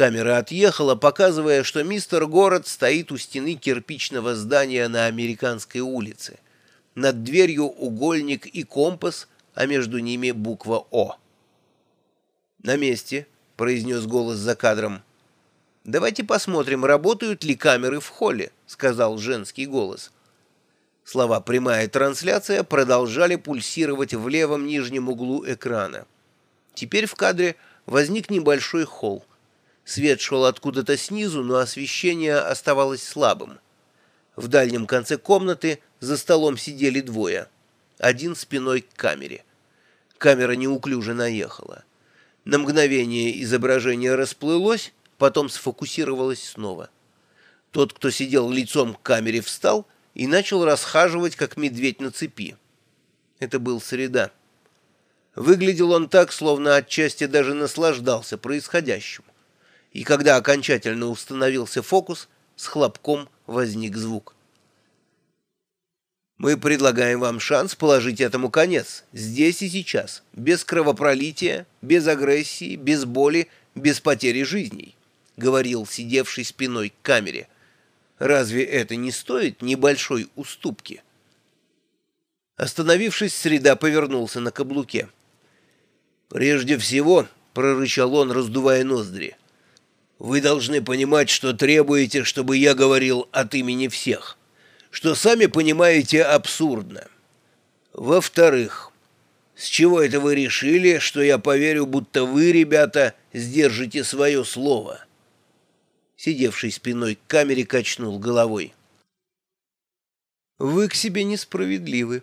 Камера отъехала, показывая, что мистер Город стоит у стены кирпичного здания на Американской улице. Над дверью угольник и компас, а между ними буква «О». «На месте», — произнес голос за кадром. «Давайте посмотрим, работают ли камеры в холле», — сказал женский голос. Слова «прямая трансляция» продолжали пульсировать в левом нижнем углу экрана. Теперь в кадре возник небольшой холл. Свет шел откуда-то снизу, но освещение оставалось слабым. В дальнем конце комнаты за столом сидели двое. Один спиной к камере. Камера неуклюже наехала. На мгновение изображение расплылось, потом сфокусировалось снова. Тот, кто сидел лицом к камере, встал и начал расхаживать, как медведь на цепи. Это был Среда. Выглядел он так, словно отчасти даже наслаждался происходящим и когда окончательно установился фокус, с хлопком возник звук. Мы предлагаем вам шанс положить этому конец, здесь и сейчас, без кровопролития, без агрессии, без боли, без потери жизней, — говорил сидевший спиной к камере. Разве это не стоит небольшой уступки? Остановившись, Среда повернулся на каблуке. «Прежде всего», — прорычал он, раздувая ноздри, вы должны понимать, что требуете, чтобы я говорил от имени всех, что сами понимаете абсурдно. Во-вторых, с чего это вы решили, что я поверю, будто вы, ребята, сдержите свое слово?» Сидевший спиной к камере качнул головой. «Вы к себе несправедливы.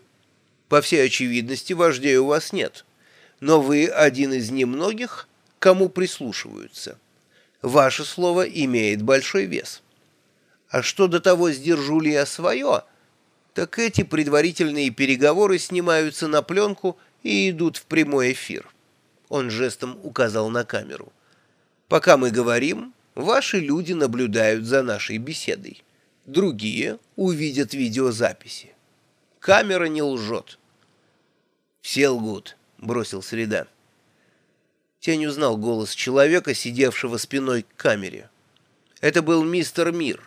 По всей очевидности, вождей у вас нет. Но вы один из немногих, кому прислушиваются» ваше слово имеет большой вес. А что до того, сдержу ли я свое, так эти предварительные переговоры снимаются на пленку и идут в прямой эфир. Он жестом указал на камеру. Пока мы говорим, ваши люди наблюдают за нашей беседой. Другие увидят видеозаписи. Камера не лжет. «Все лгут», — бросил Среда. Тень узнал голос человека, сидевшего спиной к камере. Это был мистер Мир,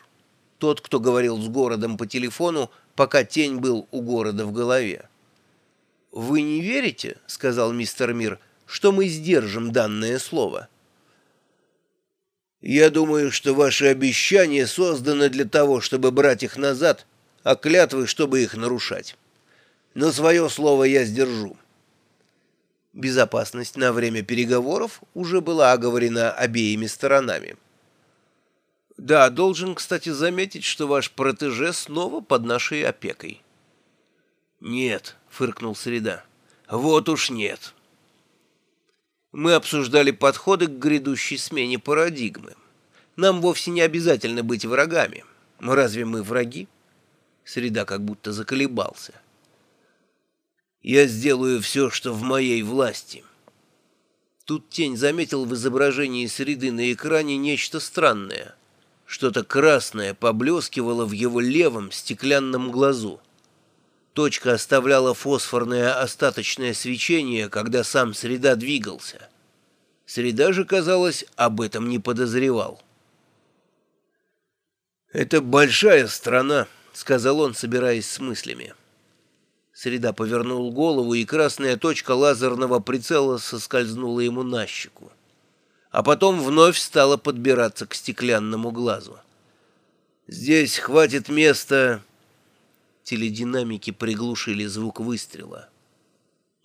тот, кто говорил с городом по телефону, пока тень был у города в голове. «Вы не верите, — сказал мистер Мир, — что мы сдержим данное слово?» «Я думаю, что ваши обещания созданы для того, чтобы брать их назад, а клятвы, чтобы их нарушать. Но свое слово я сдержу». Безопасность на время переговоров уже была оговорена обеими сторонами. Да, должен, кстати, заметить, что ваш протеже снова под нашей опекой. Нет, фыркнул Среда. Вот уж нет. Мы обсуждали подходы к грядущей смене парадигмы. Нам вовсе не обязательно быть врагами. Разве мы враги? Среда как будто заколебался. Я сделаю все, что в моей власти. Тут тень заметил в изображении среды на экране нечто странное. Что-то красное поблескивало в его левом стеклянном глазу. Точка оставляла фосфорное остаточное свечение, когда сам Среда двигался. Среда же, казалось, об этом не подозревал. «Это большая страна», — сказал он, собираясь с мыслями. Среда повернул голову, и красная точка лазерного прицела соскользнула ему на щеку. А потом вновь стала подбираться к стеклянному глазу. «Здесь хватит места...» Телединамики приглушили звук выстрела.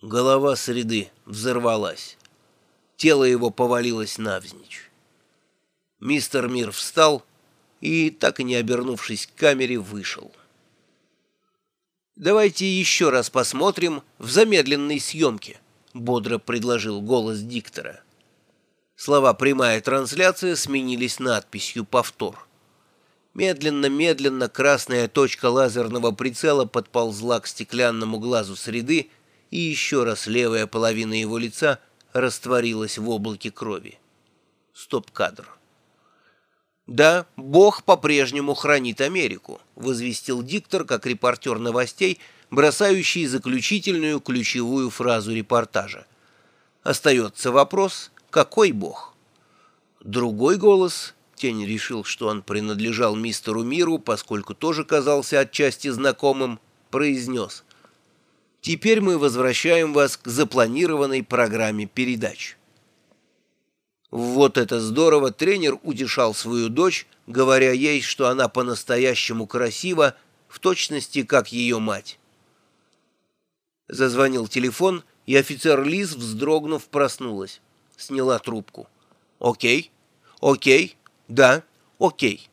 Голова Среды взорвалась. Тело его повалилось навзничь. Мистер Мир встал и, так и не обернувшись к камере, вышел. «Давайте еще раз посмотрим в замедленной съемке», — бодро предложил голос диктора. Слова «прямая трансляция» сменились надписью «повтор». Медленно-медленно красная точка лазерного прицела подползла к стеклянному глазу среды, и еще раз левая половина его лица растворилась в облаке крови. Стоп-кадр. «Да, Бог по-прежнему хранит Америку», — возвестил диктор, как репортер новостей, бросающий заключительную ключевую фразу репортажа. Остается вопрос, какой Бог? Другой голос, Тень решил, что он принадлежал мистеру Миру, поскольку тоже казался отчасти знакомым, произнес. «Теперь мы возвращаем вас к запланированной программе передач». Вот это здорово! Тренер утешал свою дочь, говоря ей, что она по-настоящему красива, в точности, как ее мать. Зазвонил телефон, и офицер Лиз, вздрогнув, проснулась. Сняла трубку. «Окей, окей, да, окей».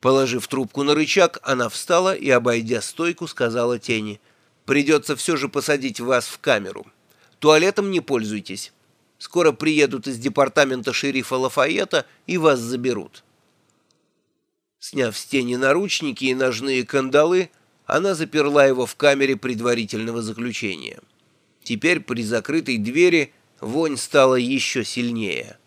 Положив трубку на рычаг, она встала и, обойдя стойку, сказала тени. «Придется все же посадить вас в камеру. Туалетом не пользуйтесь. Скоро приедут из департамента шерифа Лафайета и вас заберут». Сняв с тени наручники и ножные кандалы, она заперла его в камере предварительного заключения. Теперь при закрытой двери вонь стала еще сильнее.